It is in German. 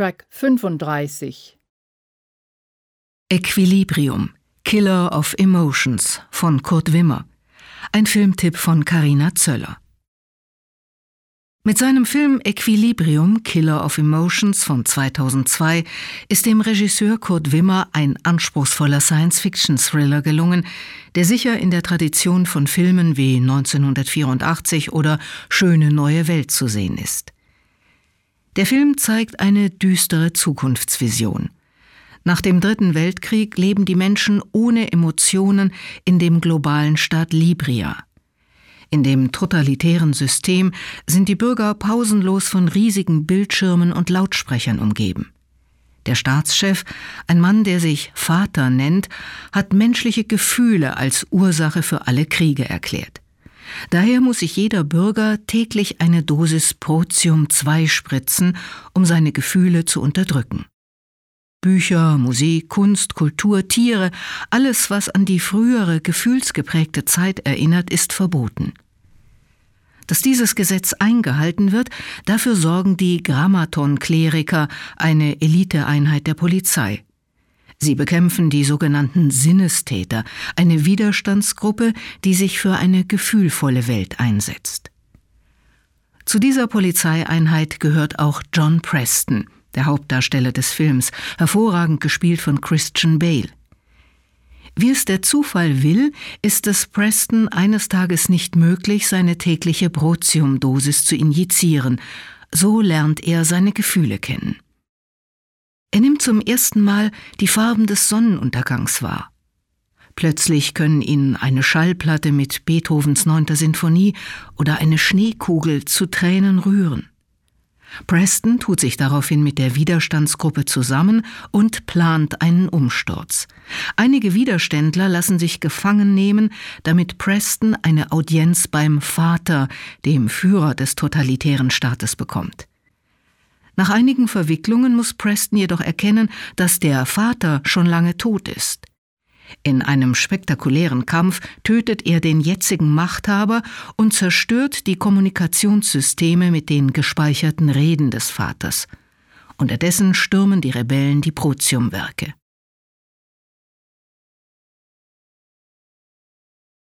Track 35. Equilibrium, Killer of Emotions von Kurt Wimmer. Ein Filmtipp von Carina Zöller. Mit seinem Film Equilibrium, Killer of Emotions von 2002 ist dem Regisseur Kurt Wimmer ein anspruchsvoller Science-Fiction-Thriller gelungen, der sicher in der Tradition von Filmen wie 1984 oder Schöne neue Welt zu sehen ist. Der Film zeigt eine düstere Zukunftsvision. Nach dem Dritten Weltkrieg leben die Menschen ohne Emotionen in dem globalen Staat Libria. In dem totalitären System sind die Bürger pausenlos von riesigen Bildschirmen und Lautsprechern umgeben. Der Staatschef, ein Mann, der sich Vater nennt, hat menschliche Gefühle als Ursache für alle Kriege erklärt. Daher muss sich jeder Bürger täglich eine Dosis Protium 2 spritzen, um seine Gefühle zu unterdrücken. Bücher, Musik, Kunst, Kultur, Tiere, alles, was an die frühere gefühlsgeprägte Zeit erinnert, ist verboten. Dass dieses Gesetz eingehalten wird, dafür sorgen die Grammaton-Kleriker, eine Eliteeinheit der Polizei. Sie bekämpfen die sogenannten Sinnestäter, eine Widerstandsgruppe, die sich für eine gefühlvolle Welt einsetzt. Zu dieser Polizeieinheit gehört auch John Preston – der Hauptdarsteller des Films, hervorragend gespielt von Christian Bale. Wie es der Zufall will, ist es Preston eines Tages nicht möglich, seine tägliche Brotiumdosis zu injizieren. So lernt er seine Gefühle kennen. Er nimmt zum ersten Mal die Farben des Sonnenuntergangs wahr. Plötzlich können ihn eine Schallplatte mit Beethovens neunter Sinfonie oder eine Schneekugel zu Tränen rühren. Preston tut sich daraufhin mit der Widerstandsgruppe zusammen und plant einen Umsturz. Einige Widerständler lassen sich gefangen nehmen, damit Preston eine Audienz beim Vater, dem Führer des totalitären Staates, bekommt. Nach einigen Verwicklungen muss Preston jedoch erkennen, dass der Vater schon lange tot ist. In einem spektakulären Kampf tötet er den jetzigen Machthaber und zerstört die Kommunikationssysteme mit den gespeicherten Reden des Vaters. Unterdessen stürmen die Rebellen die Protiumwerke.